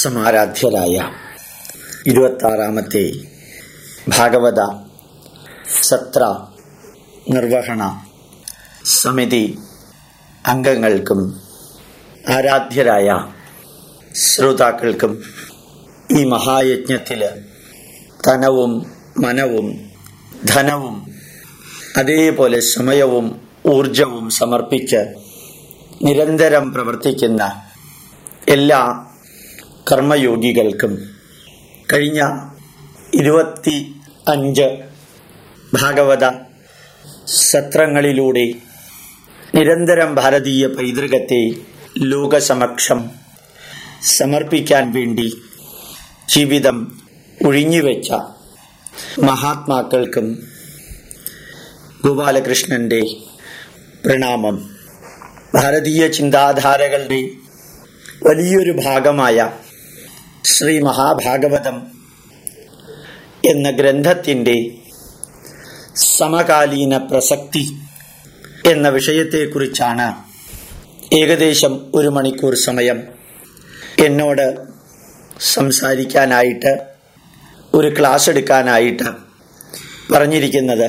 സമാരാധ്യരായ ഇരുപത്താറാമത്തെ ഭാഗവത സത്ര നിർവഹണ സമിതി അംഗങ്ങൾക്കും ആരാധ്യരായ ശ്രോതാക്കൾക്കും ഈ മഹായജ്ഞത്തിൽ തനവും മനവും ധനവും അതേപോലെ സമയവും ഊർജവും സമർപ്പിച്ച് നിരന്തരം പ്രവർത്തിക്കുന്ന എല്ലാ കർമ്മയോഗികൾക്കും കഴിഞ്ഞ ഇരുപത്തി അഞ്ച് ഭാഗവത സത്രങ്ങളിലൂടെ നിരന്തരം ഭാരതീയ പൈതൃകത്തെ ലോകസമക്ഷം സമർപ്പിക്കാൻ വേണ്ടി ജീവിതം ഒഴിഞ്ഞുവെച്ച മഹാത്മാക്കൾക്കും ഗോപാലകൃഷ്ണന്റെ പ്രണാമം. ഭാരതീയ ചിന്താധാരകളുടെ വലിയൊരു ഭാഗമായ ശ്രീ മഹാഭാഗവതം എന്ന ഗ്രന്ഥത്തിന്റെ സമകാലീന പ്രസക്തി എന്ന വിഷയത്തെക്കുറിച്ചാണ് ഏകദേശം ഒരു മണിക്കൂർ സമയം എന്നോട് സംസാരിക്കാനായിട്ട് ഒരു ക്ലാസ് എടുക്കാനായിട്ട് പറഞ്ഞിരിക്കുന്നത്.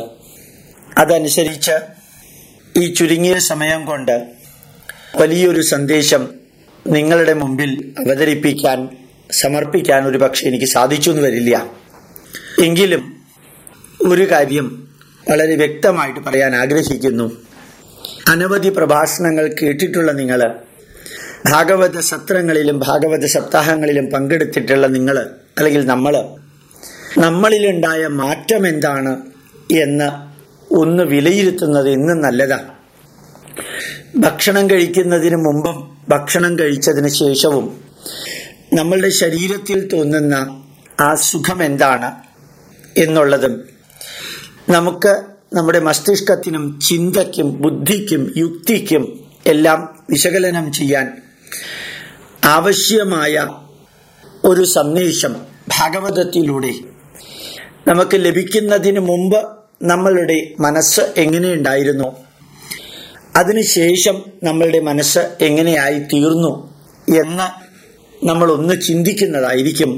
അതനുസരിച്ച് ഈ ചുരുങ്ങിയ സമയം കൊണ്ട് വലിയൊരു സന്ദേശം നിങ്ങളുടെ മുമ്പിൽ അവതരിപ്പിക്കാൻ സമർപ്പിക്കാൻ ഒരു പക്ഷെ എനിക്ക് സാധിച്ചു എന്ന് വരില്ല. എങ്കിലും ഒരു കാര്യം വളരെ വ്യക്തമായിട്ട് പറയാൻ ആഗ്രഹിക്കുന്നു. അനവധി പ്രഭാഷണങ്ങൾ കേട്ടിട്ടുള്ള നിങ്ങൾ ഭാഗവത സത്രങ്ങളിലും ഭാഗവത സപ്താഹങ്ങളിലും പങ്കെടുത്തിട്ടുള്ള നിങ്ങൾ അല്ലെങ്കിൽ നമ്മൾ നമ്മളിലുണ്ടായ മാറ്റം എന്താണ് എന്ന് ഒന്ന് വിലയിരുത്തുന്നത് ഇന്നും നല്ലതാണ് ഭക്ഷണം കഴിക്കുന്നതിന് മുമ്പും ഭക്ഷണം കഴിച്ചതിന് ശേഷവും നമ്മളുടെ ശരീരത്തിൽ തോന്നുന്ന ആ സുഖം എന്താണ് എന്നുള്ളതും നമുക്ക് നമ്മുടെ മസ്തിഷ്കത്തിനും ചിന്തയ്ക്കും ബുദ്ധിക്കും യുക്തിക്കും എല്ലാം വിശകലനം ചെയ്യാൻ ആവശ്യമായ ഒരു സന്ദേശം ഭാഗവതത്തിലൂടെ നമുക്ക് ലഭിക്കുന്നതിന് മുമ്പ് നമ്മളുടെ മനസ്സ് എങ്ങനെയുണ്ടായിരുന്നു? അതിനുശേഷം നമ്മളുടെ മനസ്സ് എങ്ങനെയായി തീർന്നു എന്ന് നമ്മൾ ഒന്ന് ചിന്തിക്കുന്നതായിരിക്കും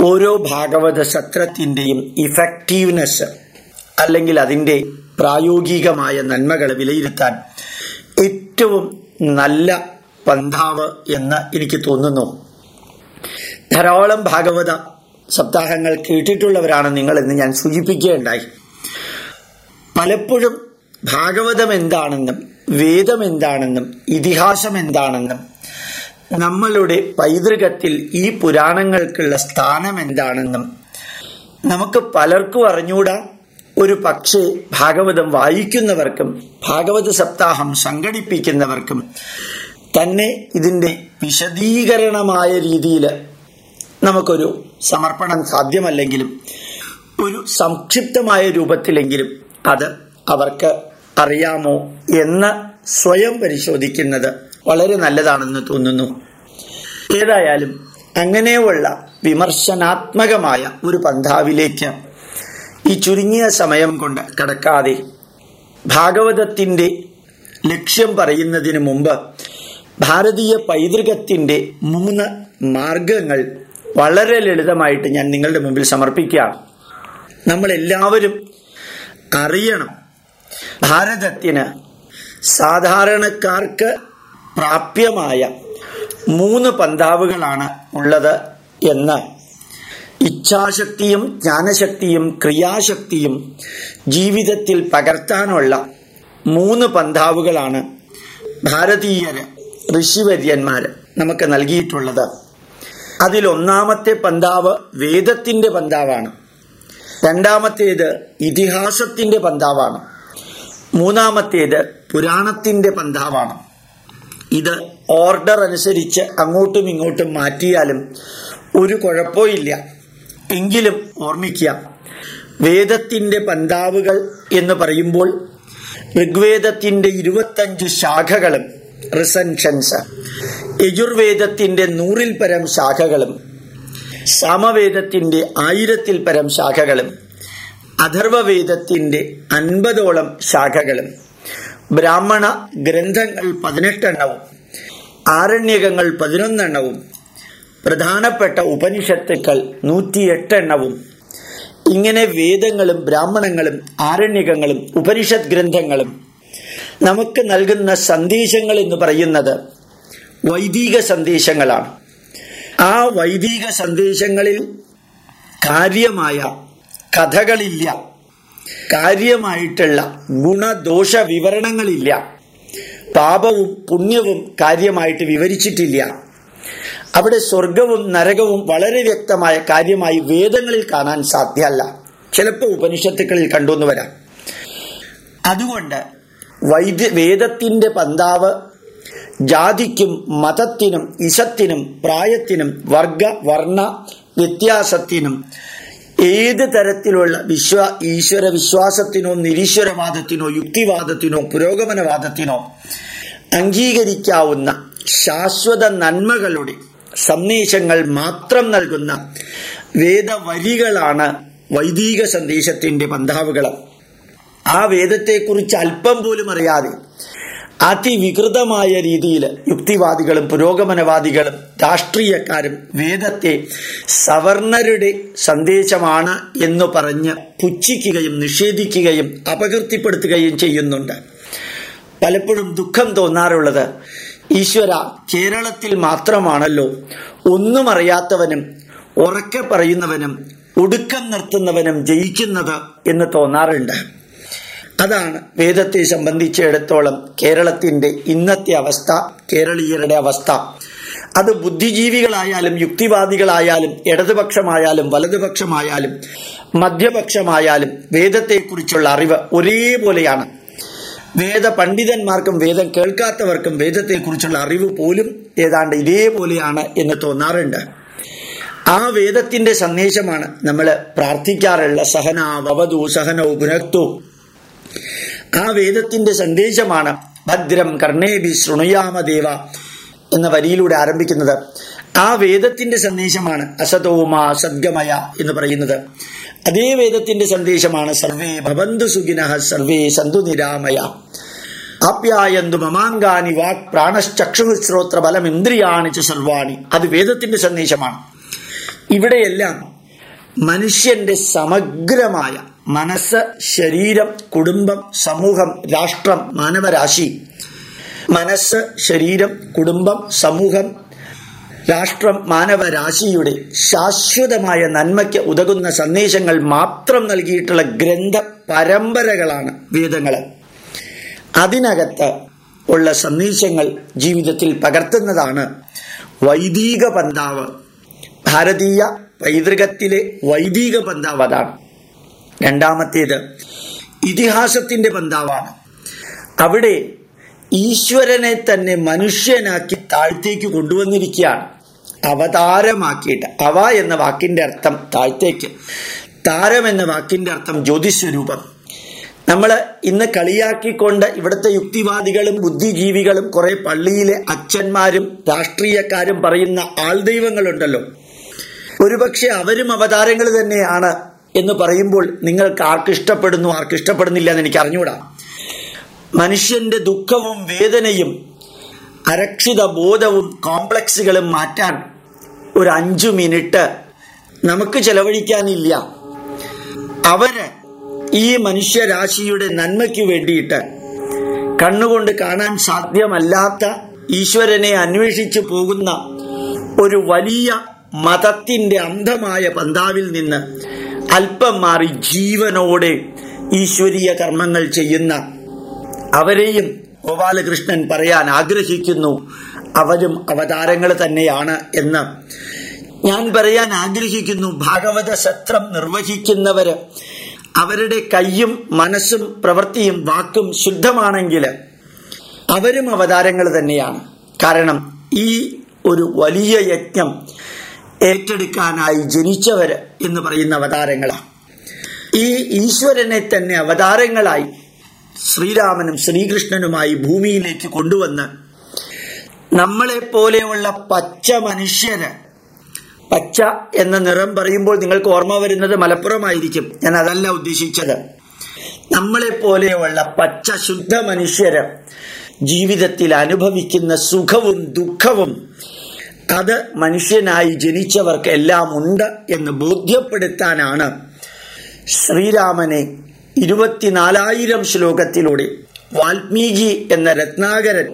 ഓരോ ഭാഗവത സത്രത്തിന്റെയും ഇഫക്റ്റീവ്നെസ് അല്ലെങ്കിൽ അതിന്റെ പ്രായോഗികമായ നന്മകൾ വിലയിരുത്താൻ ഏറ്റവും നല്ല പന്ഥാവ് എന്ന് എനിക്ക് തോന്നുന്നു. ധാരാളം ഭാഗവത സപ്താഹങ്ങൾ കേട്ടിട്ടുള്ളവരാണ് നിങ്ങളെന്ന് ഞാൻ സൂചിപ്പിക്കുകയുണ്ടായി. പലപ്പോഴും ഭാഗവതം എന്താണെന്നും വേദം എന്താണെന്നും ഇതിഹാസം എന്താണെന്നും നമ്മളുടെ പൈതൃകത്തിൽ ഈ പുരാണങ്ങൾക്കുള്ള സ്ഥാനം എന്താണെന്നും നമുക്ക് പലർക്കും അറിഞ്ഞൂടാ. ഒരു പക്ഷേ ഭാഗവതം വായിക്കുന്നവർക്കും ഭാഗവത സപ്താഹം സംഘടിപ്പിക്കുന്നവർക്കും തന്നെ ഇതിന്റെ വിശദീകരണമായ രീതിയിൽ നമുക്കൊരു സമർപ്പണം സാധ്യമല്ലെങ്കിലും ഒരു സംക്ഷിപ്തമായ രൂപത്തിലെങ്കിലും അത് അവർക്ക് അറിയാമോ എന്ന് സ്വയം പരിശോധിക്കുന്നത് വളരെ നല്ലതാണെന്ന് തോന്നുന്നു. ഏതായാലും അങ്ങനെയുള്ള വിമർശനാത്മകമായ ഒരു പന്ഥാവിലേക്ക് ഈ ചുരുങ്ങിയ സമയം കൊണ്ട് കടക്കാതെ ഭാഗവതത്തിന്റെ ലക്ഷ്യം പറയുന്നതിന് മുമ്പ് ഭാരതീയ പൈതൃകത്തിന്റെ മൂന്ന് മാർഗങ്ങൾ വളരെ ലളിതമായിട്ട് ഞാൻ നിങ്ങളുടെ മുമ്പിൽ സമർപ്പിക്കുകയാണ് നമ്മളെല്ലാവരും അറിയണം. ഭാരതത്തിന് സാധാരണക്കാർക്ക് പ്രാപ്യമായ മൂന്ന് പന്താവുകളാണ് ഉള്ളത് എന്ന്. ഇച്ഛാശക്തിയും ജ്ഞാനശക്തിയും ക്രിയാശക്തിയും ജീവിതത്തിൽ പകർത്താനുള്ള മൂന്ന് പന്താവുകളാണ് ഭാരതീയര് ഋഷിവര്യന്മാർ നമുക്ക് നൽകിയിട്ടുള്ളത്. അതിലൊന്നാമത്തെ പന്താവ് വേദത്തിന്റെ പന്താവാണ്. രണ്ടാമത്തേത് ഇതിഹാസത്തിന്റെ പന്താവാണ്. മൂന്നാമത്തേത് പുരാണത്തിന്റെ പന്താവാണ്. ഇത് ഓർഡർ അനുസരിച്ച് അങ്ങോട്ടും ഇങ്ങോട്ടും മാറ്റിയാലും ഒരു കുഴപ്പമില്ല. എങ്കിലും ഓർമ്മിക്കുക വേദത്തിന്റെ പന്താവുകൾ എന്ന് പറയുമ്പോൾ ഋഗ്വേദത്തിന്റെ ഇരുപത്തഞ്ച് ശാഖകളും റിസൻഷൻസ് യജുർവേദത്തിന്റെ നൂറിൽ പരം ശാഖകളും സാമവേദത്തിന്റെ ആയിരത്തിൽ പരം ശാഖകളും അഥർവവേദത്തിന്റെ അൻപതോളം ശാഖകളും. ബ്രാഹ്മണ ഗ്രന്ഥങ്ങൾ പതിനെട്ടെണ്ണവും ആരണ്യകങ്ങൾ പതിനൊന്നെണ്ണവും പ്രധാനപ്പെട്ട ഉപനിഷത്തുക്കൾ നൂറ്റിയെട്ടെണ്ണവും. ഇങ്ങനെ വേദങ്ങളും ബ്രാഹ്മണങ്ങളും ആരണ്യകങ്ങളും ഉപനിഷത് ഗ്രന്ഥങ്ങളും നമുക്ക് നൽകുന്ന സന്ദേശങ്ങൾ എന്ന് പറയുന്നത് വൈദിക സന്ദേശങ്ങളാണ്. ആ വൈദിക സന്ദേശങ്ങളിൽ കാര്യമായ കഥകളില്ല. കാര്യമായിട്ടുള്ള ഗുണദോഷ വിവരണങ്ങളില്ല പാപവും പുണ്യവും കാര്യമായിട്ട് വിവരിച്ചിട്ടില്ല. അവിടെ സ്വർഗവും നരകവും വളരെ വ്യക്തമായ കാര്യമായി വേദങ്ങളിൽ കാണാൻ സാധ്യമല്ല. ചിലപ്പോൾ ഉപനിഷത്തുക്കളിൽ കണ്ടുവന്ന് വരാം. അതുകൊണ്ട് വൈദ്യ വേദത്തിന്റെ പന്താവ് ജാതിക്കും മതത്തിനും ഇഷത്തിനും പ്രായത്തിനും വർഗ വർണ വ്യത്യാസത്തിനും ഏത് തരത്തിലുള്ള വിശ്വ ഈശ്വര വിശ്വാസത്തിനോ നിരീശ്വരവാദത്തിനോ യുക്തിവാദത്തിനോ പുരോഗമനവാദത്തിനോ അംഗീകരിക്കാവുന്ന ശാശ്വത നന്മകളുടെ സന്ദേശങ്ങൾ മാത്രം നൽകുന്ന വേദവരികളാണ് വൈദിക സന്ദേശത്തിന്റെ പന്താവുകൾ ആ വേദത്തെക്കുറിച്ച് അല്പം പോലും അറിയാതെ അതിവികൃതമായ രീതിയിൽ യുക്തിവാദികളും പുരോഗമനവാദികളും രാഷ്ട്രീയക്കാരും വേദത്തെ സവർണരുടെ സന്ദേശമാണ് എന്ന് പറഞ്ഞ് പുച്ഛിക്കുകയും നിഷേധിക്കുകയും അപകീർത്തിപ്പെടുത്തുകയും ചെയ്യുന്നുണ്ട്. പലപ്പോഴും ദുഃഖം തോന്നാറുള്ളത് ഈശ്വര കേരളത്തിൽ മാത്രമാണല്ലോ ഒന്നും അറിയാത്തവനും ഉറക്കെ പറയുന്നവനും ഒടുക്കം നിർത്തുന്നവനും ജയിക്കുന്നത് എന്ന് തോന്നാറുണ്ട്. അതാണ് വേദത്തെ സംബന്ധിച്ചിടത്തോളം കേരളത്തിന്റെ ഇന്നത്തെ അവസ്ഥ കേരളീയരുടെ അവസ്ഥ. അത് ബുദ്ധിജീവികളായാലും യുക്തിവാദികളായാലും ഇടതുപക്ഷമായാലും വലതുപക്ഷമായാലും മധ്യപക്ഷമായാലും വേദത്തെക്കുറിച്ചുള്ള അറിവ് ഒരേപോലെയാണ്. വേദ പണ്ഡിതന്മാർക്കും വേദം കേൾക്കാത്തവർക്കും വേദത്തെക്കുറിച്ചുള്ള അറിവ് പോലും ഏതാണ്ട് ഇതേപോലെയാണ് എന്ന് തോന്നാറുണ്ട്. ആ വേദത്തിന്റെ സന്ദേശമാണ് നമ്മൾ പ്രാർത്ഥിക്കാറുള്ള സഹനാവതു സഹനോ പുനക്തു ആ വേദത്തിന്റെ സന്ദേശമാണ് ഭദ്രം കർണേബി ശൃണുയാമദേവ എന്ന വരിയിലൂടെ ആരംഭിക്കുന്നത്. ആ വേദത്തിന്റെ സന്ദേശമാണ് അസതോമ സദ്ഗമയ എന്ന് പറയുന്നത്. അതേ വേദത്തിന്റെ സന്ദേശമാണ് സർവേ ഭവന്തു സുഖിന സർവേ സന്തു നിരാമയ. ആപ്യായന്തു മമാങ്കാനി വാക് പ്രാണശ്ചക്ഷു ശ്രോത്ര ബലം ഇന്ദ്രിയാണി ച സർവാണി. അത് വേദത്തിന്റെ സന്ദേശമാണ്. ഇവിടെയെല്ലാം മനുഷ്യന്റെ സമഗ്രമായ മനസ്സ് ശരീരം കുടുംബം സമൂഹം രാഷ്ട്രം മാനവരാശി. മനസ്സ് ശരീരം കുടുംബം സമൂഹം രാഷ്ട്രം മാനവരാശിയുടെ ശാശ്വതമായ നന്മയ്ക്ക് ഉതകുന്ന സന്ദേശങ്ങൾ മാത്രം നൽകിയിട്ടുള്ള ഗ്രന്ഥ പരമ്പരകളാണ് വേദങ്ങൾ. അതിനകത്ത് ഉള്ള സന്ദേശങ്ങൾ ജീവിതത്തിൽ പകർത്തുന്നതാണ് വൈദിക പന്താവ്. ഭാരതീയ പൈതൃകത്തിലെ വൈദിക പന്താവ് അതാണ്. രണ്ടാമത്തേത് ഇതിഹാസത്തിന്റെ ബന്ധാവാണ് അവിടെ ഈശ്വരനെ തന്നെ മനുഷ്യനാക്കി താഴ്ത്തേക്ക് കൊണ്ടുവന്നിരിക്കുകയാണ്. അവതാരമാക്കിയിട്ട് അവ എന്ന വാക്കിന്റെ അർത്ഥം താഴ്ത്തേക്ക് താരം എന്ന വാക്കിന്റെ അർത്ഥം ജ്യോതിസ്വരൂപം. നമ്മൾ ഇന്ന് കളിയാക്കിക്കൊണ്ട് ഇവിടുത്തെ യുക്തിവാദികളും ബുദ്ധിജീവികളും കുറെ പള്ളിയിലെ അച്ഛന്മാരും രാഷ്ട്രീയക്കാരും പറയുന്ന ആൾദൈവങ്ങളുണ്ടല്ലോ. ഒരുപക്ഷെ അവരും അവതാരങ്ങൾ തന്നെയാണ് എന്ന് പറയുമ്പോൾ നിങ്ങൾക്ക് ആർക്ക് ഇഷ്ടപ്പെടുന്നു ആർക്ക് ഇഷ്ടപ്പെടുന്നില്ല എന്ന് എനിക്ക് അറിഞ്ഞുകൂടാ മനുഷ്യന്റെ ദുഃഖവും വേദനയും അരക്ഷിത ബോധവും കോംപ്ലക്സുകളും മാറ്റാൻ ഒരു അഞ്ചു മിനിറ്റ് നമുക്ക് ചെലവഴിക്കാനില്ല. അവർ ഈ മനുഷ്യരാശിയുടെ നന്മയ്ക്ക് വേണ്ടിയിട്ട് കണ്ണുകൊണ്ട് കാണാൻ സാധ്യമല്ലാത്ത ഈശ്വരനെ അന്വേഷിച്ചു പോകുന്ന ഒരു വലിയ മതത്തിന്റെ അന്ധമായ പന്താവിൽ നിന്ന് അല്പം മാറി ജീവനോടെ ഈശ്വരീയ കർമ്മങ്ങൾ ചെയ്യുന്ന അവരെയും ഗോപാലകൃഷ്ണൻ പറയാൻ ആഗ്രഹിക്കുന്നു. അവരും അവതാരങ്ങൾ തന്നെയാണ് എന്ന്. ഞാൻ പറയാൻ ആഗ്രഹിക്കുന്നു ഭാഗവത സത്രം നിർവഹിക്കുന്നവര് അവരുടെ കയ്യും മനസ്സും പ്രവൃത്തിയും വാക്കും ശുദ്ധമാണെങ്കിൽ അവരും അവതാരങ്ങൾ തന്നെയാണ്. കാരണം ഈ ഒരു വലിയ യജ്ഞം ഏറ്റെടുക്കാനായി ജനിച്ചവർ എന്ന് പറയുന്ന അവതാരങ്ങളാണ്. ഈ ഈശ്വരനെ തന്നെ അവതാരങ്ങളായി ശ്രീരാമനും ശ്രീകൃഷ്ണനുമായി ഭൂമിയിലേക്ക് കൊണ്ടുവന്ന് നമ്മളെ പോലെയുള്ള പച്ച മനുഷ്യര് പച്ച എന്ന നിറം പറയുമ്പോൾ നിങ്ങൾക്ക് ഓർമ്മ വരുന്നത് മലപ്പുറമായിരിക്കും. ഞാൻ അതല്ല ഉദ്ദേശിച്ചത്. നമ്മളെ പോലെയുള്ള പച്ച ശുദ്ധ മനുഷ്യര് ജീവിതത്തിൽ അനുഭവിക്കുന്ന സുഖവും ദുഃഖവും അത് മനുഷ്യനായി ജനിച്ചവർക്ക് എല്ലാം ഉണ്ട് എന്ന് ബോധ്യപ്പെടുത്താനാണ് ശ്രീരാമനെ ഇരുപത്തിനാലായിരം ശ്ലോകത്തിലൂടെ വാൽമീകി എന്ന രത്നാകരൻ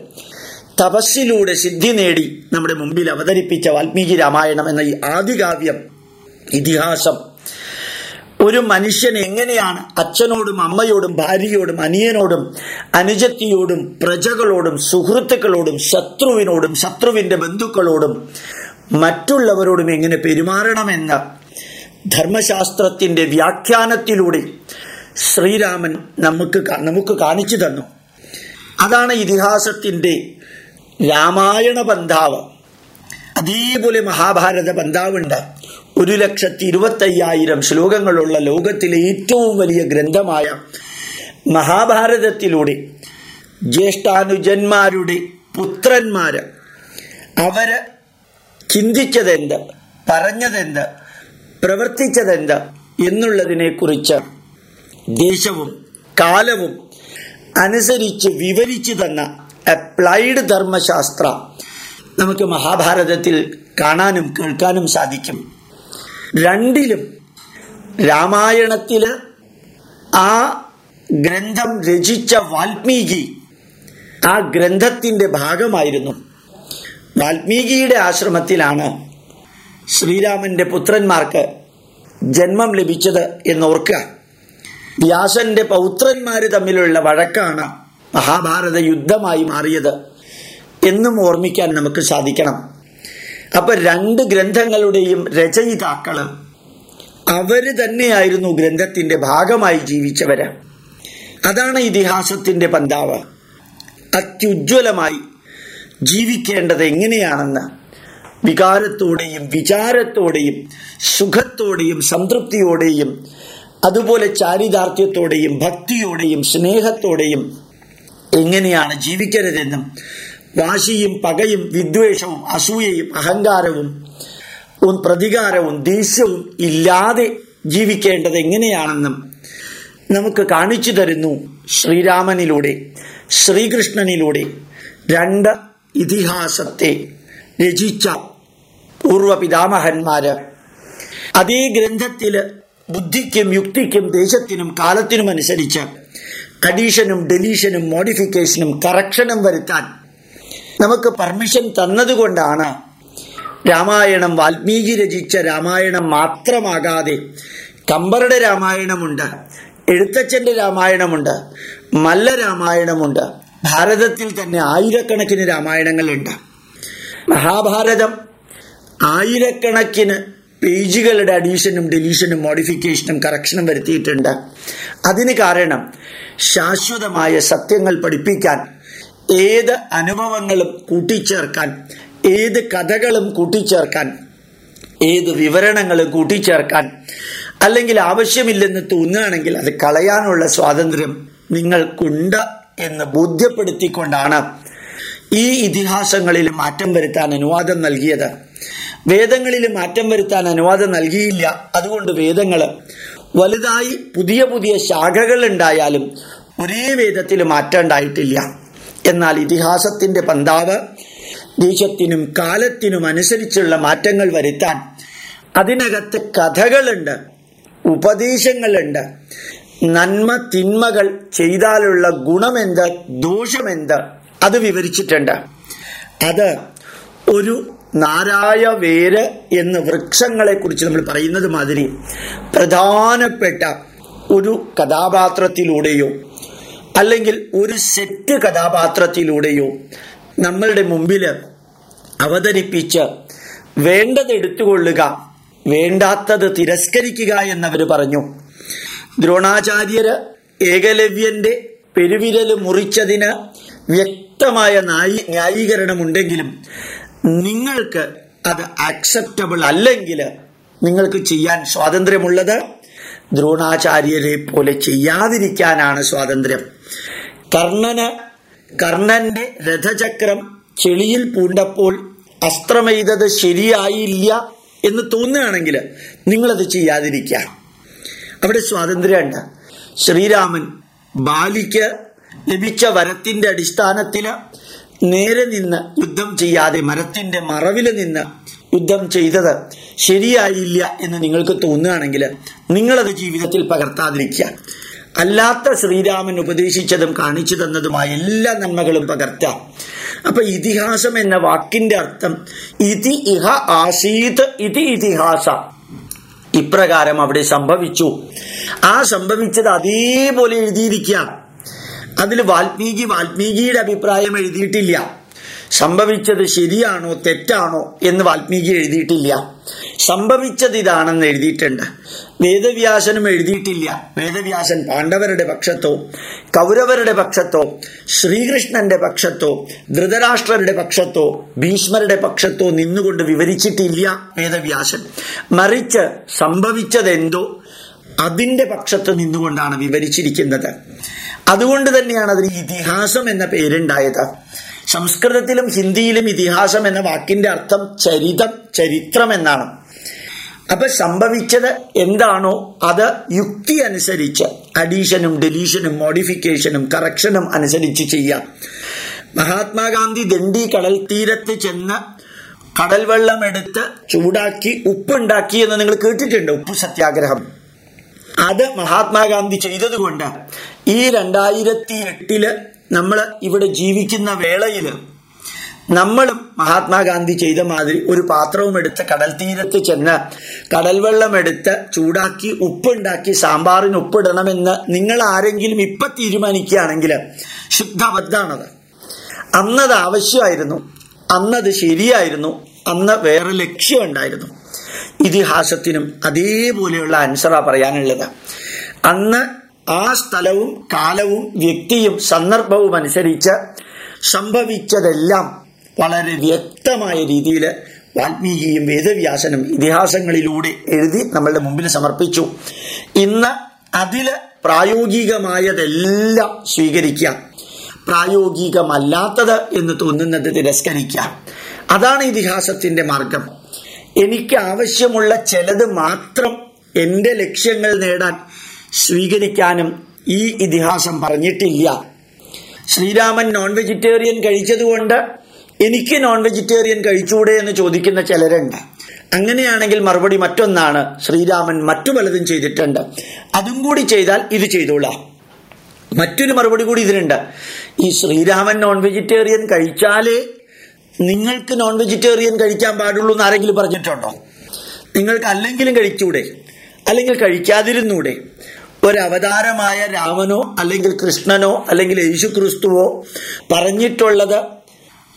തപസ്സിലൂടെ സിദ്ധി നേടി നമ്മുടെ മുമ്പിൽ അവതരിപ്പിച്ച വാൽമീകി രാമായണം എന്ന ഈ ആദികാവ്യം ഇതിഹാസം ഒരു മനുഷ്യൻ എങ്ങനെയാണ് അച്ഛനോടും അമ്മയോടും ഭാര്യയോടും അനിയനോടും അനുജത്തിയോടും പ്രജകളോടും സുഹൃത്തുക്കളോടും ശത്രുവിനോടും ശത്രുവിന്റെ ബന്ധുക്കളോടും മറ്റുള്ളവരോടും എങ്ങനെ പെരുമാറണമെന്ന ധർമ്മശാസ്ത്രത്തിന്റെ വ്യാഖ്യാനത്തിലൂടെ ശ്രീരാമൻ നമുക്ക് നമുക്ക് കാണിച്ചു തന്നു. അതാണ് ഇതിഹാസത്തിന്റെ രാമായണ ബന്ധാവ് അതേപോലെ മഹാഭാരത ബന്ധാവുണ്ട് ഒരു ലക്ഷത്തി ഇരുപത്തയ്യായിരം ശ്ലോകങ്ങളുള്ള ലോകത്തിലെ ഏറ്റവും വലിയ ഗ്രന്ഥമായ മഹാഭാരതത്തിലൂടെ ജ്യേഷ്ഠാനുജന്മാരുടെ പുത്രന്മാര് അവർ ചിന്തിച്ചതെന്ത് പറഞ്ഞതെന്ത് പ്രവർത്തിച്ചതെന്ത് എന്നുള്ളതിനെക്കുറിച്ച് ദേശവും കാലവും അനുസരിച്ച് വിവരിച്ചു തന്ന അപ്ലൈഡ് ധർമ്മശാസ്ത്ര നമുക്ക് മഹാഭാരതത്തിൽ കാണാനും കേൾക്കാനും സാധിക്കും. രണ്ടിലും രാമായണത്തിൽ ആ ഗ്രന്ഥം രചിച്ച വാൽമീകി ആ ഗ്രന്ഥത്തിന്റെ ഭാഗമായിരുന്നു. വാൽമീകിയുടെ ആശ്രമത്തിലാണ് ശ്രീരാമന്റെ പുത്രന്മാർക്ക് ജന്മം ലഭിച്ചത് എന്നോർക്കുക. വ്യാസന്റെ പൗത്രന്മാര് തമ്മിലുള്ള വഴക്കാണ് മഹാഭാരത യുദ്ധമായി മാറിയത് എന്നും ഓർമ്മിക്കാൻ നമുക്ക് സാധിക്കണം. അപ്പൊ രണ്ട് ഗ്രന്ഥങ്ങളുടെയും രചയിതാക്കൾ അവർ തന്നെയായിരുന്നു ഗ്രന്ഥത്തിന്റെ ഭാഗമായി ജീവിച്ചവര്. അതാണ് ഇതിഹാസത്തിന്റെ പന്താവ്. അത്യുജ്വലമായി ജീവിക്കേണ്ടത് എങ്ങനെയാണെന്ന് വികാരത്തോടെയും വിചാരത്തോടെയും സുഖത്തോടെയും സംതൃപ്തിയോടെയും അതുപോലെ ചാരിതാർത്ഥ്യത്തോടെയും ഭക്തിയോടെയും സ്നേഹത്തോടെയും എങ്ങനെയാണ് ജീവിക്കരുതെന്നും വാശിയും പകയും വിദ്വേഷവും അസൂയയും അഹങ്കാരവും പ്രതികാരവും ദേഷ്യവും ഇല്ലാതെ ജീവിക്കേണ്ടത് എങ്ങനെയാണെന്നും നമുക്ക് കാണിച്ചു തരുന്നു ശ്രീരാമനിലൂടെ ശ്രീകൃഷ്ണനിലൂടെ രണ്ട് ഇതിഹാസത്തെ രചിച്ച പൂർവ പിതാമഹന്മാര് അതേ ഗ്രന്ഥത്തിൽ ബുദ്ധിക്കും യുക്തിക്കും ദേശത്തിനും കാലത്തിനും അനുസരിച്ച് അഡീഷനും ഡെലീഷനും മോഡിഫിക്കേഷനും കറക്ഷനും വരുത്താൻ നമുക്ക് പെർമിഷൻ തന്നതുകൊണ്ടാണ് രാമായണം വാൽമീകി രചിച്ച രാമായണം മാത്രമാകാതെ കമ്പറുടെ രാമായണമുണ്ട് എഴുത്തച്ഛന്റെ രാമായണമുണ്ട് മല്ല രാമായണമുണ്ട് ഭാരതത്തിൽ തന്നെ ആയിരക്കണക്കിന് രാമായണങ്ങളുണ്ട്. മഹാഭാരതം ആയിരക്കണക്കിന് പേജുകളുടെ അഡീഷനും ഡിലീഷനും മോഡിഫിക്കേഷനും കറക്ഷനും വരുത്തിയിട്ടുണ്ട്. അതിന് കാരണം ശാശ്വതമായ സത്യങ്ങൾ പഠിപ്പിക്കാൻ ഏത് അനുഭവങ്ങളും കൂട്ടിച്ചേർക്കാൻ ഏത് കഥകളും കൂട്ടിച്ചേർക്കാൻ ഏത് വിവരണങ്ങളും കൂട്ടിച്ചേർക്കാൻ അല്ലെങ്കിൽ ആവശ്യമില്ലെന്ന് തോന്നുകയാണെങ്കിൽ അത് കളയാനുള്ള സ്വാതന്ത്ര്യം നിങ്ങൾക്കുണ്ട് എന്ന് ബോധ്യപ്പെടുത്തിക്കൊണ്ടാണ് ഈ ഇതിഹാസങ്ങളിൽ മാറ്റം വരുത്താൻ അനുവാദം നൽകിയത്. വേദങ്ങളിൽ മാറ്റം വരുത്താൻ അനുവാദം നൽകിയില്ല. അതുകൊണ്ട് വേദങ്ങൾ വലുതായി പുതിയ പുതിയ ശാഖകൾ ഉണ്ടായാലും ഒരേ വേദത്തിൽ മാറ്റം ഉണ്ടായിട്ടില്ല. എന്നാൽ ഇതിഹാസത്തിന്റെ പന്താവ് ദേശത്തിനും കാലത്തിനും അനുസരിച്ചുള്ള മാറ്റങ്ങൾ വരുത്താൻ അതിനകത്ത് കഥകളുണ്ട് ഉപദേശങ്ങളുണ്ട്. നന്മ തിന്മകൾ ചെയ്താലുള്ള ഗുണമെന്ത് ദോഷമെന്ത് അത് വിവരിച്ചിട്ടുണ്ട്. അത് ഒരു നാരായ വേര് എന്ന് വൃക്ഷങ്ങളെ കുറിച്ച് നമ്മൾ പറയുന്നത് മാതിരി പ്രധാനപ്പെട്ട ഒരു കഥാപാത്രത്തിലൂടെയോ അല്ലെങ്കിൽ ഒരു സെറ്റ് കഥാപാത്രത്തിലൂടെയോ നമ്മളുടെ മുമ്പിൽ അവതരിപ്പിച്ച് വേണ്ടത് എടുത്തുകൊള്ളുക വേണ്ടാത്തത് തിരസ്കരിക്കുക എന്നവർ പറഞ്ഞു. ദ്രോണാചാര്യര് ഏകലവ്യന്റെ പെരുവിരൽ മുറിച്ചതിന് വ്യക്തമായ നായി ന്യായീകരണമുണ്ടെങ്കിലും നിങ്ങൾക്ക് അത് ആക്സെപ്റ്റബിൾ അല്ലെങ്കിൽ നിങ്ങൾക്ക് ചെയ്യാൻ സ്വാതന്ത്ര്യമുള്ളത് ദ്രോണാചാര്യരെ പോലെ ചെയ്യാതിരിക്കാനാണ് സ്വാതന്ത്ര്യം. കർണന് കർണന്റെ രഥചക്രം ചെളിയിൽ പൂണ്ടപ്പോൾ അസ്ത്രമെയ്തത് ശരിയായില്ല എന്ന് തോന്നുകയാണെങ്കിൽ നിങ്ങളത് ചെയ്യാതിരിക്കുക. അവിടെ സ്വാതന്ത്ര്യമുണ്ട്. ശ്രീരാമൻ ബാലിക്ക് ലഭിച്ച വരത്തിന്റെ അടിസ്ഥാനത്തിൽ നേരെ നിന്ന് യുദ്ധം ചെയ്യാതെ മരത്തിന്റെ മറവിൽ നിന്ന് യുദ്ധം ചെയ്തത് ശരിയായില്ല എന്ന് നിങ്ങൾക്ക് തോന്നുകയാണെങ്കിൽ നിങ്ങളത് ജീവിതത്തിൽ പകർത്താതിരിക്കുക. അല്ലാത്ത ശ്രീരാമൻ ഉപദേശിച്ചതും കാണിച്ചു തന്നതുമായ എല്ലാ നന്മകളും പകർത്താം അപ്പൊ ഇതിഹാസം എന്ന വാക്കിന്റെ അർത്ഥം ഇതി ഇഹ ആസീത് ഇതി ഇതിഹാസ. ഇപ്രകാരം അവിടെ സംഭവിച്ചു. ആ സംഭവിച്ചത് അതേപോലെ എഴുതിയിരിക്കാം അതിൽ വാൽമീകി വാൽമീകിയുടെ അഭിപ്രായം എഴുതിയിട്ടില്ല. സംഭവിച്ചത് ശരിയാണോ തെറ്റാണോ എന്ന് വാൽമീകി എഴുതിയിട്ടില്ല. സംഭവിച്ചത് ഇതാണെന്ന് എഴുതിയിട്ടുണ്ട്. വേദവ്യാസനും എഴുതിയിട്ടില്ല. വേദവ്യാസൻ പാണ്ഡവരുടെ പക്ഷത്തോ കൗരവരുടെ പക്ഷത്തോ ശ്രീകൃഷ്ണന്റെ പക്ഷത്തോ ധൃതരാഷ്ട്രരുടെ പക്ഷത്തോ ഭീഷ്മരുടെ പക്ഷത്തോ നിന്നുകൊണ്ട് വിവരിച്ചിട്ടില്ല വേദവ്യാസൻ. മറിച്ച് സംഭവിച്ചതെന്തോ അതിന്റെ പക്ഷത്ത് നിന്നുകൊണ്ടാണ് വിവരിച്ചിരിക്കുന്നത്. അതുകൊണ്ട് തന്നെയാണ് അതിന് ഇതിഹാസം എന്ന പേരുണ്ടായത്. സംസ്കൃതത്തിലും ഹിന്ദിയിലും ഇതിഹാസം എന്ന വാക്കിന്റെ അർത്ഥം ചരിതം ചരിത്രം എന്നാണ്. അപ്പൊ സംഭവിച്ചത് എന്താണോ അത് യുക്തി അനുസരിച്ച് അഡീഷനും ഡെലീഷനും മോഡിഫിക്കേഷനും കറക്ഷനും അനുസരിച്ച് ചെയ്യാം. മഹാത്മാഗാന്ധി ദണ്ഡി കടൽ തീരത്ത് ചെന്ന് കടൽ വെള്ളം എടുത്ത് ചൂടാക്കി ഉപ്പുണ്ടാക്കി എന്ന് നിങ്ങൾ കേട്ടിട്ടുണ്ട്? ഉപ്പ് സത്യാഗ്രഹം. അത് മഹാത്മാഗാന്ധി ചെയ്തതുകൊണ്ട് ഈ രണ്ടായിരത്തി എട്ടിൽ നമ്മൾ ഇവിടെ ജീവിക്കുന്ന വേളയിൽ നമ്മളും മഹാത്മാഗാന്ധി ചെയ്ത മാതിരി ഒരു പാത്രവും എടുത്ത് കടൽ തീരത്ത് ചെന്ന് കടൽ വെള്ളം എടുത്ത് ചൂടാക്കി ഉപ്പുണ്ടാക്കി സാമ്പാറിന് ഉപ്പിടണമെന്ന് നിങ്ങൾ ആരെങ്കിലും ഇപ്പൊ തീരുമാനിക്കുകയാണെങ്കിൽ ശുദ്ധബദ്ധാണത് അന്നത് ആവശ്യമായിരുന്നു. അന്നത് ശരിയായിരുന്നു. അന്ന് വേറെ ലക്ഷ്യമുണ്ടായിരുന്നു ഇതിഹാസത്തിനും അതേപോലെയുള്ള ആൻസറാ പറയാനുള്ളത്. അന്ന് ആ സ്ഥലവും കാലവും വ്യക്തിയും സന്ദർഭവും അനുസരിച്ച് സംഭവിച്ചതെല്ലാം വളരെ വ്യക്തമായ രീതിയിൽ വാൽമീകിയും വേദവ്യാസനും ഇതിഹാസങ്ങളിലൂടെ എഴുതി നമ്മളുടെ മുമ്പിൽ സമർപ്പിച്ചു. ഇന്ന് അതിൽ പ്രായോഗികമായതെല്ലാം സ്വീകരിക്കുക പ്രായോഗികമല്ലാത്തത് എന്ന് തോന്നുന്നത് തിരസ്കരിക്കുക. അതാണ് ഇതിഹാസത്തിന്റെ മാർഗം. എനിക്ക് ആവശ്യമുള്ള ചിലത് മാത്രം എന്റെ ലക്ഷ്യങ്ങൾ നേടാൻ സ്വീകരിക്കാനും ഈ ഇതിഹാസം പറഞ്ഞിട്ടില്ല. ശ്രീരാമൻ നോൺ വെജിറ്റേറിയൻ കഴിച്ചതുകൊണ്ട് എനിക്ക് നോൺ വെജിറ്റേറിയൻ കഴിച്ചൂടെ എന്ന് ചോദിക്കുന്ന ചിലരുണ്ട്. അങ്ങനെയാണെങ്കിൽ മറുപടി മറ്റൊന്നാണ് ശ്രീരാമൻ മറ്റു പലതും ചെയ്തിട്ടുണ്ട്. അതും കൂടി ചെയ്താൽ ഇത് ചെയ്തോളാം. മറ്റൊരു മറുപടി കൂടി ഇതിനുണ്ട് ഈ ശ്രീരാമൻ നോൺ വെജിറ്റേറിയൻ കഴിച്ചാലേ നിങ്ങൾക്ക് നോൺ വെജിറ്റേറിയൻ കഴിക്കാൻ പാടുള്ളൂ എന്ന് ആരെങ്കിലും പറഞ്ഞിട്ടുണ്ടോ? നിങ്ങൾക്ക് അല്ലെങ്കിലും കഴിച്ചൂടെ? അല്ലെങ്കിൽ കഴിക്കാതിരുന്നൂടെ? ഒരവതാരമായ രാമനോ അല്ലെങ്കിൽ കൃഷ്ണനോ അല്ലെങ്കിൽ യേശു ക്രിസ്തുവോ പറഞ്ഞിട്ടുള്ളത്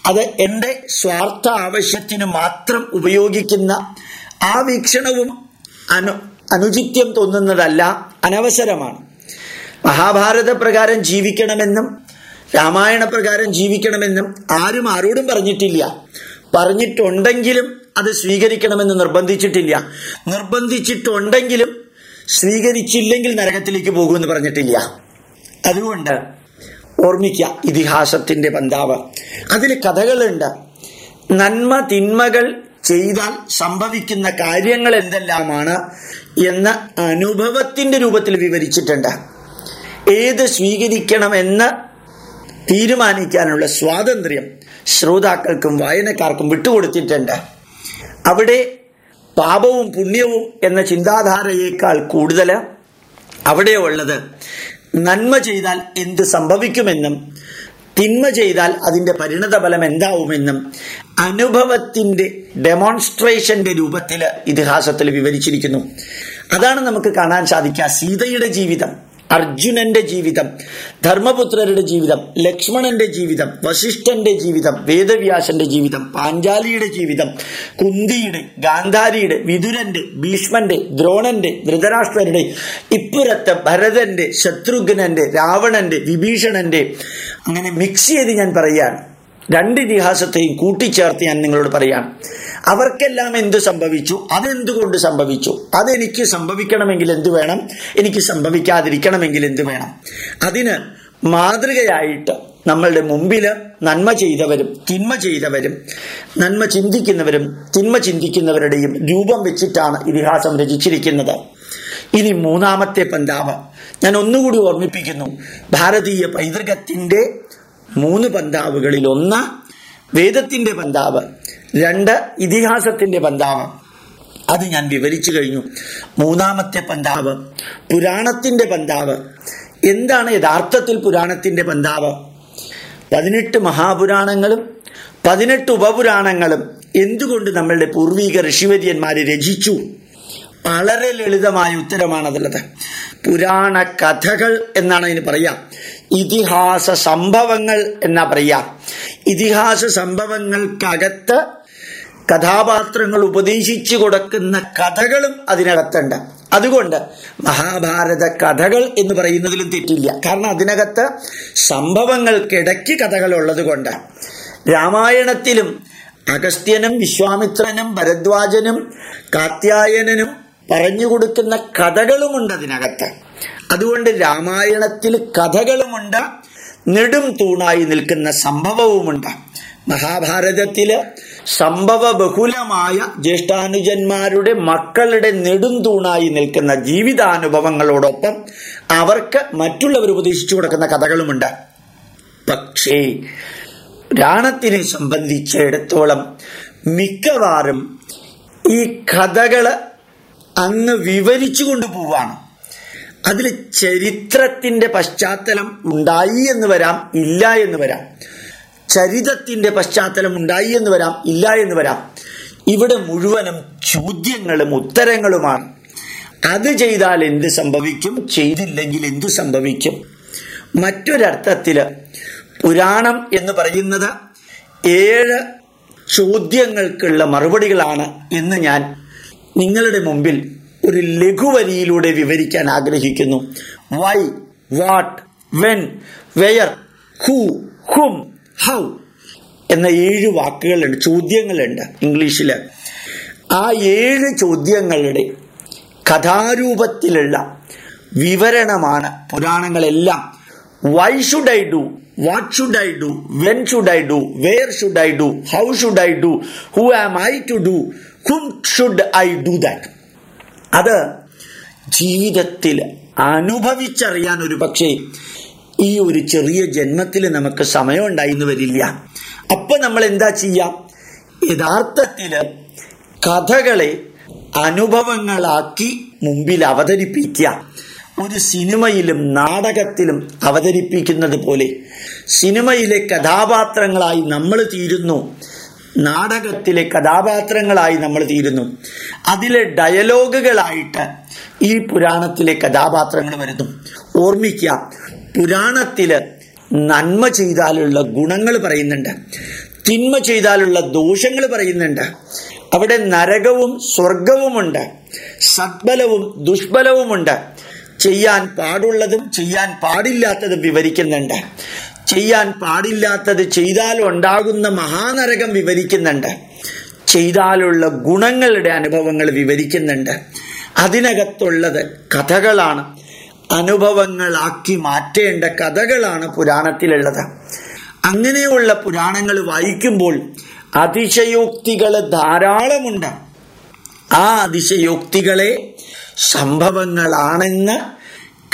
അത് എന്റെ സ്വാർത്ഥ ആവശ്യത്തിന് മാത്രം ഉപയോഗിക്കുന്ന ആ വീക്ഷണവും അനു അനുചിത്യം തോന്നുന്നതല്ല അനവസരമാണ്. മഹാഭാരത പ്രകാരം ജീവിക്കണമെന്നും രാമായണ പ്രകാരം ജീവിക്കണമെന്നും ആരും ആരോടും പറഞ്ഞിട്ടില്ല. പറഞ്ഞിട്ടുണ്ടെങ്കിലും അത് സ്വീകരിക്കണമെന്ന് നിർബന്ധിച്ചിട്ടില്ല. നിർബന്ധിച്ചിട്ടുണ്ടെങ്കിലും സ്വീകരിച്ചില്ലെങ്കിൽ നരകത്തിലേക്ക് പോകുമെന്ന് പറഞ്ഞിട്ടില്ല. അതുകൊണ്ട് ഓർമ്മിക്കുക ഇതിഹാസത്തിന്റെ പന്താവ്. അതിൽ കഥകളുണ്ട്. നന്മ തിന്മകൾ ചെയ്താൽ സംഭവിക്കുന്ന കാര്യങ്ങൾ എന്തെല്ലാമാണ് എന്ന അനുഭവത്തിന്റെ രൂപത്തിൽ വിവരിച്ചിട്ടുണ്ട്. ഏത് സ്വീകരിക്കണമെന്ന് തീരുമാനിക്കാനുള്ള സ്വാതന്ത്ര്യം ശ്രോതാക്കൾക്കും വായനക്കാർക്കും വിട്ടുകൊടുത്തിട്ടുണ്ട്. അവിടെ പാപവും പുണ്യവും എന്ന ചിന്താധാരയേക്കാൾ കൂടുതൽ അവിടെ ഉള്ളത്. നന്മ ചെയ്താൽ എന്ത് സംഭവിക്കുമെന്നും തിന്മ ചെയ്താൽ അതിന്റെ പരിണതഫലം എന്താവുമെന്നും അനുഭവത്തിന്റെ ഡെമോൺസ്ട്രേഷന്റെ രൂപത്തിൽ ഇതിഹാസത്തിൽ വിവരിച്ചിരിക്കുന്നു. അതാണ് നമുക്ക് കാണാൻ സാധിക്കുക സീതയുടെ ജീവിതം. അർജുനന്റെ ജീവിതം ധർമ്മപുത്രരുടെ ജീവിതം ലക്ഷ്മണന്റെ ജീവിതം വശിഷ്ഠന്റെ ജീവിതം വേദവ്യാസന്റെ ജീവിതം പാഞ്ചാലിയുടെ ജീവിതം കുന്തിയുടെ ഗാന്ധാരിയുടെ വിതുരന്റെ ഭീഷ്മന്റെ ദ്രോണന്റെ ധൃതരാഷ്ട്രരുടെ ഇപ്പുറത്തെ ഭരതന്റെ ശത്രുഘ്നന്റെ രാവണന്റെ വിഭീഷണന്റെ അങ്ങനെ മിക്സ് ചെയ്ത് ഞാൻ പറയുകയാണ് രണ്ട് ഇതിഹാസത്തെയും കൂട്ടിച്ചേർത്ത് ഞാൻ നിങ്ങളോട് പറയാം അവർക്കെല്ലാം എന്ത് സംഭവിച്ചു? അതെന്തുകൊണ്ട് സംഭവിച്ചു? അതെനിക്ക് സംഭവിക്കണമെങ്കിൽ എന്ത് വേണം? എനിക്ക് സംഭവിക്കാതിരിക്കണമെങ്കിൽ എന്ത് വേണം? അതിന് മാതൃകയായിട്ട് നമ്മളുടെ മുമ്പിൽ നന്മ ചെയ്തവരും തിന്മ ചെയ്തവരും നന്മ ചിന്തിക്കുന്നവരും തിന്മ ചിന്തിക്കുന്നവരുടെയും രൂപം വെച്ചിട്ടാണ് ഇതിഹാസം രചിച്ചിരിക്കുന്നത്. ഇനി മൂന്നാമത്തെ പന്താവ്. ഞാൻ ഒന്നുകൂടി ഓർമ്മിപ്പിക്കുന്നു. ഭാരതീയ പൈതൃകത്തിന്റെ മൂന്ന് പന്താവുകളിൽ ഒന്ന് വേദത്തിന്റെ പന്താവ്. രണ്ട് ഇതിഹാസത്തിന്റെ പന്താവ്. അത് ഞാൻ വിവരിച്ചു കഴിഞ്ഞു. മൂന്നാമത്തെ പന്താവ് പുരാണത്തിന്റെ പന്താവ്. എന്താണ് യഥാർത്ഥത്തിൽ പുരാണത്തിന്റെ പന്താവ്? പതിനെട്ട് മഹാപുരാണങ്ങളും പതിനെട്ട് ഉപപുരാണങ്ങളും എന്തുകൊണ്ട് നമ്മളുടെ പൂർവീക ഋഷിവര്യന്മാർ രചിച്ചു? വളരെ ലളിതമായ ഉത്തരമാണതുള്ളത്. പുരാണ കഥകൾ എന്നാണ് അതിന് പറയാ. ഇതിഹാസ സംഭവങ്ങൾ എന്നാ പറയാ. ഇതിഹാസ സംഭവങ്ങൾക്കകത്ത് കഥാപാത്രങ്ങൾ ഉപദേശിച്ചു കൊടുക്കുന്ന കഥകളും അതിനകത്തുണ്ട്. അതുകൊണ്ട് മഹാഭാരത കഥകൾ എന്ന് പറയുന്നതിലും തെറ്റില്ല. കാരണം അതിനകത്ത് സംഭവങ്ങൾക്കിടയ്ക്ക് കഥകൾ ഉള്ളത് കൊണ്ട് രാമായണത്തിലും അഗസ്ത്യനും വിശ്വാമിത്രനും ഭരദ്വാജനും കാത്യായനനും പറഞ്ഞു കൊടുക്കുന്ന കഥകളുമുണ്ട് അതിനകത്ത്. അതുകൊണ്ട് രാമായണത്തിൽ കഥകളുമുണ്ട് നെടും തൂണായി നിൽക്കുന്ന സംഭവവുമുണ്ട്. മഹാഭാരതത്തിൽ സംഭവ ബഹുലമായ ജ്യേഷ്ഠാനുജന്മാരുടെ മക്കളുടെ നെടും തൂണായി നിൽക്കുന്ന ജീവിതാനുഭവങ്ങളോടൊപ്പം അവർക്ക് മറ്റുള്ളവർ ഉപദേശിച്ചു കൊടുക്കുന്ന കഥകളുമുണ്ട്. പക്ഷേ രാണത്തിനെ സംബന്ധിച്ചിടത്തോളം മിക്കവാറും ഈ കഥകൾ അങ്ങ് വിവരിച്ചു കൊണ്ടുപോവാണ്. അതിൽ ചരിത്രത്തിന്റെ പശ്ചാത്തലം ഉണ്ടായി എന്ന് വരാം ഇല്ല എന്ന് വരാം. ചരിതത്തിന്റെ പശ്ചാത്തലം ഉണ്ടായി എന്ന് വരാം ഇല്ല എന്ന് വരാം. ഇവിടെ മുഴുവനും ചോദ്യങ്ങളും ഉത്തരങ്ങളുമാണ്. അത് ചെയ്താൽ എന്ത് സംഭവിക്കും? ചെയ്തില്ലെങ്കിൽ എന്തു സംഭവിക്കും? മറ്റൊരർത്ഥത്തിൽ പുരാണം എന്ന് പറയുന്നത് ഏഴ് ചോദ്യങ്ങൾക്കുള്ള മറുപടികളാണ് എന്ന് ഞാൻ നിങ്ങളുടെ മുമ്പിൽ ഒരു ലഘുവരിയിലൂടെ വിവരിക്കാൻ ആഗ്രഹിക്കുന്നു. Why what when where who hmm. How എന്ന ഏഴ് വാക്കുകളുണ്ട് ചോദ്യങ്ങളുണ്ട് ഇംഗ്ലീഷിൽ ആ ഏഴ് ചോദ്യങ്ങളുടെ കഥാരൂപത്തിലുള്ള വിവരണമാണ് പുരാണങ്ങളെല്ലാം. Why should I do what should I do when should I do where should I do how should I do who am I to do whom should I do that അത് ജീവിതത്തിൽ അനുഭവിച്ചറിയാൻ ഒരു പക്ഷേ ഈ ഒരു ചെറിയ ജന്മത്തിൽ നമുക്ക് സമയം ഉണ്ടായിന്ന് വരില്ല. അപ്പൊ നമ്മൾ എന്താ ചെയ്യാം? യഥാർത്ഥത്തിൽ കഥകളെ അനുഭവങ്ങളാക്കി മുമ്പിൽ അവതരിപ്പിക്കുക. ഒരു സിനിമയിലും നാടകത്തിലും അവതരിപ്പിക്കുന്നത് പോലെ. സിനിമയിലെ കഥാപാത്രങ്ങളായി നമ്മൾ തീരുന്നു. നാടകത്തിലെ കഥാപാത്രങ്ങളായി നമ്മൾ തീരുന്നു. അതിലെ ഡയലോഗുകളായിട്ട് ഈ പുരാണത്തിലെ കഥാപാത്രങ്ങൾ വരുന്നു. ഓർമ്മിക്കുക പുരാണത്തിൽ നന്മ ചെയ്താലുള്ള ഗുണങ്ങൾ പറയുന്നുണ്ട്. തിന്മ ചെയ്താലുള്ള ദോഷങ്ങൾ പറയുന്നുണ്ട്. അവിടെ നരകവും സ്വർഗവുമുണ്ട് സദ്ബലവും ദുഷ്ബലവുമുണ്ട്. ചെയ്യാൻ പാടുള്ളതും ചെയ്യാൻ പാടില്ലാത്തതും വിവരിക്കുന്നുണ്ട്. ചെയ്യാൻ പാടില്ലാത്തത് ചെയ്താൽ ഉണ്ടാകുന്ന മഹാനരകം വിവരിക്കുന്നുണ്ട്. ചെയ്താലുള്ള ഗുണങ്ങളുടെ അനുഭവങ്ങൾ വിവരിക്കുന്നുണ്ട്. അതിനകത്തുള്ളത് കഥകളാണ്. അനുഭവങ്ങളാക്കി മാറ്റേണ്ട കഥകളാണ് പുരാണത്തിലുള്ളത്. അങ്ങനെയുള്ള പുരാണങ്ങൾ വായിക്കുമ്പോൾ അതിശയോക്തികൾ ധാരാളമുണ്ട്. ആ അതിശയോക്തികളെ സംഭവങ്ങളാണെന്ന്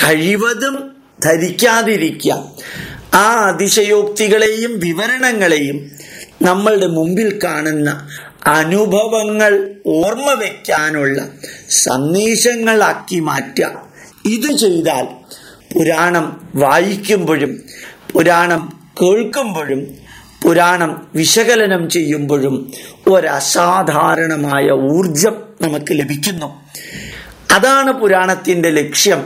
കഴിവതും ധരിക്കാതിരിക്കുക. ആ അതിശയോക്തികളെയും വിവരണങ്ങളെയും നമ്മളുടെ മുമ്പിൽ കാണുന്ന അനുഭവങ്ങൾ ഓർമ്മ വയ്ക്കാനുള്ള സന്ദേശങ്ങളാക്കി മാറ്റുക. ഇത് ചെയ്താൽ പുരാണം വായിക്കുമ്പോഴും പുരാണം കേൾക്കുമ്പോഴും പുരാണം വിശകലനം ചെയ്യുമ്പോഴും ഒരസാധാരണമായ ഊർജം നമുക്ക് ലഭിക്കുന്നു. അതാണ് പുരാണത്തിന്റെ ലക്ഷ്യം.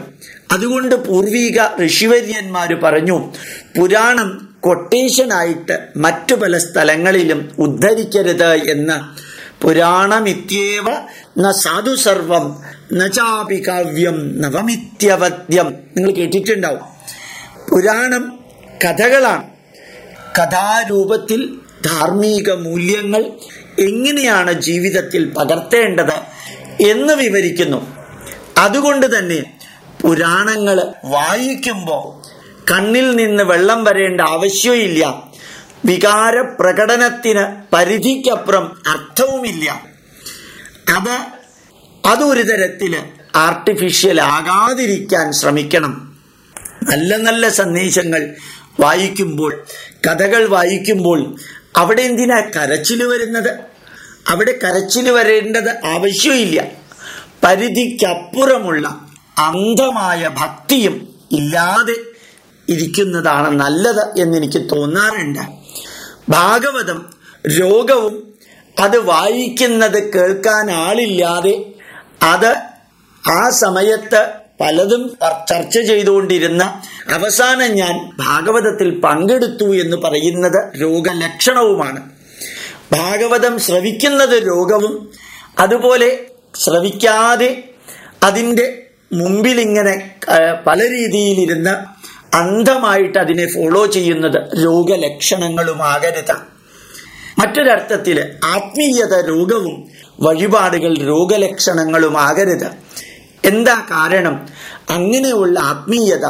അതുകൊണ്ട് പൂർവീക ഋഷിവര്യന്മാർ പറഞ്ഞു പുരാണം കൊട്ടേഷനായിട്ട് മറ്റു പല സ്ഥലങ്ങളിലും ഉദ്ധരിക്കരുത് എന്ന്. പുരാണമിത്യേവ ന സാധു സർവം നചാപി കാവ്യം നവമിത്യവദ്യം. നിങ്ങൾ കേട്ടിട്ടുണ്ടാവും. പുരാണം കഥകളാണ്. കഥാരൂപത്തിൽ ധാർമ്മിക മൂല്യങ്ങൾ എങ്ങനെയാണ് ജീവിതത്തിൽ പകർത്തേണ്ടത് എന്ന് വിവരിക്കുന്നു. അതുകൊണ്ട് തന്നെ പുരാണങ്ങൾ വായിക്കുമ്പോൾ കണ്ണിൽ നിന്ന് വെള്ളം വരേണ്ട ആവശ്യമില്ല. വികാര പ്രകടനത്തിന് പരിധിക്കപ്പുറം അർത്ഥവുമില്ല. അത് അതൊരു തരത്തിൽ ആർട്ടിഫിഷ്യൽ ആകാതിരിക്കാൻ ശ്രമിക്കണം. നല്ല നല്ല സന്ദേശങ്ങൾ വായിക്കുമ്പോൾ കഥകൾ വായിക്കുമ്പോൾ അവിടെ എന്തിനാ കരച്ചിൽ വരുന്നത്? അവിടെ കരച്ചിൽ വരേണ്ടത് ആവശ്യമില്ല. പരിധിക്കപ്പുറമുള്ള അന്ധമായ ഭക്തിയും ഇല്ലാതെ ഇരിക്കുന്നതാണ് നല്ലത് എന്നെനിക്ക് തോന്നാറുണ്ട്. ഭാഗവതം രോഗവും അത് വായിക്കുന്നത് കേൾക്കാൻ ആളില്ലാതെ അത് ആ സമയത്ത് പലതും ചർച്ച ചെയ്തുകൊണ്ടിരുന്ന അവസാനം ഞാൻ ഭാഗവതത്തിൽ പങ്കെടുത്തു എന്ന് പറയുന്നത് രോഗലക്ഷണവുമാണ്. ഭാഗവതം ശ്രവിക്കുന്നത് രോഗവും അതുപോലെ ശ്രവിക്കാതെ അതിന്റെ മുമ്പിൽ ഇങ്ങനെ പല രീതിയിലിരുന്ന് അന്ധമായിട്ട് അതിനെ ഫോളോ ചെയ്യുന്നത് രോഗലക്ഷണങ്ങളുമാകരുത്. മറ്റൊരർത്ഥത്തിൽ ആത്മീയത രോഗവും വഴിപാടുകൾ രോഗലക്ഷണങ്ങളുമാകരുത്. എന്താ കാരണം? അങ്ങനെയുള്ള ആത്മീയത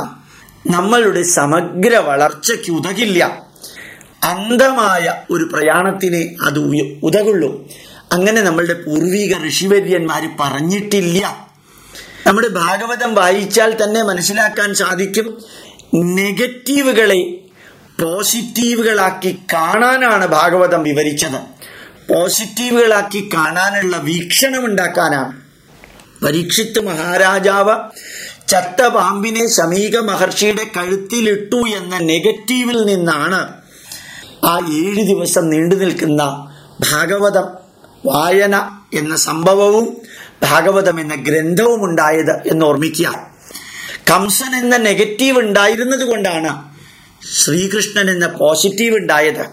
നമ്മളുടെ സമഗ്ര വളർച്ചയ്ക്ക് ഉതകില്ല. അന്ധമായ ഒരു പ്രയാണത്തിനെ അത് ഉതകുള്ളൂ. അങ്ങനെ നമ്മളുടെ പൂർവീക ഋഷിവര്യന്മാർ പറഞ്ഞിട്ടില്ല. നമ്മുടെ ഭാഗവതം വായിച്ചാൽ തന്നെ മനസ്സിലാക്കാൻ സാധിക്കും നെഗറ്റീവുകളെ പോസിറ്റീവുകളാക്കി കാണാനാണ് ഭാഗവതം വിവരിച്ചത്. പോസിറ്റീവുകളാക്കി കാണാനുള്ള വീക്ഷണം ഉണ്ടാക്കാനാണ് പരീക്ഷിത്ത് മഹാരാജാവ് ചത്ത പാമ്പിനെ ശമീക മഹർഷിയുടെ കഴുത്തിലിട്ടു എന്ന നെഗറ്റീവിൽ നിന്നാണ് ആ ഏഴ് ദിവസം നീണ്ടു നിൽക്കുന്ന ഭാഗവതം വായന എന്ന സംഭവവും ഭാഗവതം എന്ന ഗ്രന്ഥവും ഉണ്ടായത് എന്ന് ഓർമ്മിക്കുക കംസൻ എന്ന നെഗറ്റീവ് ഉണ്ടായിരുന്നത് കൊണ്ടാണ് ശ്രീകൃഷ്ണൻ എന്ന പോസിറ്റീവ് ഉണ്ടായത്.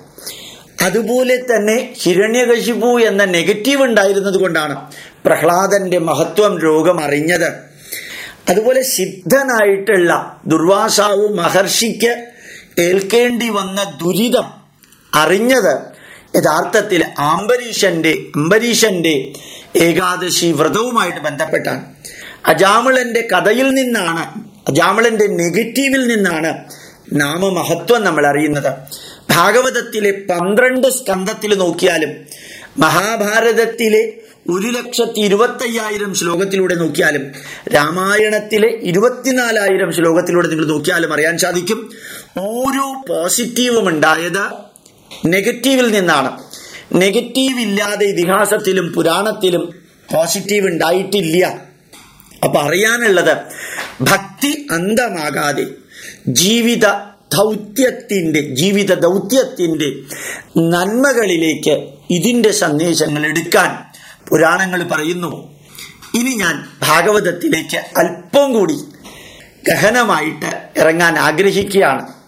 അതുപോലെ തന്നെ ഹിരണ്യകശിപു എന്ന നെഗറ്റീവ് ഉണ്ടായിരുന്നത് കൊണ്ടാണ് പ്രഹ്ലാദന്റെ മഹത്വം രോഗം അറിഞ്ഞത്. അതുപോലെ സിദ്ധനായിട്ടുള്ള ദുർവാസാവു മഹർഷിക്ക് ഏൽക്കേണ്ടി വന്ന ദുരിതം അറിഞ്ഞത് യഥാർത്ഥത്തിൽ ആംബരീഷന്റെ അംബരീഷന്റെ ഏകാദശി വ്രതവുമായിട്ട് ബന്ധപ്പെട്ടാണ്. അജാമിളന്റെ കഥയിൽ നിന്നാണ് അജാമിളന്റെ നെഗറ്റീവിൽ നിന്നാണ് നാമമഹത്വം നമ്മൾ അറിയുന്നത് ഭാഗവതത്തിലെ പന്ത്രണ്ട് സ്കന്ധത്തിൽ നോക്കിയാലും മഹാഭാരതത്തിലെ ഒരു ലക്ഷത്തി ഇരുപത്തയ്യായിരം ശ്ലോകത്തിലൂടെ നോക്കിയാലും രാമായണത്തിലെ ഇരുപത്തിനാലായിരം ശ്ലോകത്തിലൂടെ നിങ്ങൾ നോക്കിയാലും അറിയാൻ സാധിക്കും. ഓരോ പോസിറ്റീവും ഉണ്ടായത് നെഗറ്റീവിൽ നിന്നാണ്. നെഗറ്റീവ് ഇല്ലാതെ ഇതിഹാസത്തിലും പുരാണത്തിലും പോസിറ്റീവ് ഉണ്ടായിട്ടില്ല. അപ്പൊ അറിയാനുള്ളത് ഭക്തി അന്തമാകാതെ ജീവിത ദൗത്യത്തിന്റെ ജീവിത ദൗത്യത്തിന്റെ നന്മകളിലേക്ക് ഇതിന്റെ സന്ദേശങ്ങൾ എടുക്കാൻ പുരാണങ്ങൾ പറയുന്നു. ഇനി ഞാൻ ഭാഗവതത്തിലേക്ക് അല്പം കൂടി ഗഹനമായിട്ട് ഇറങ്ങാൻ ആഗ്രഹിക്കുകയാണ്.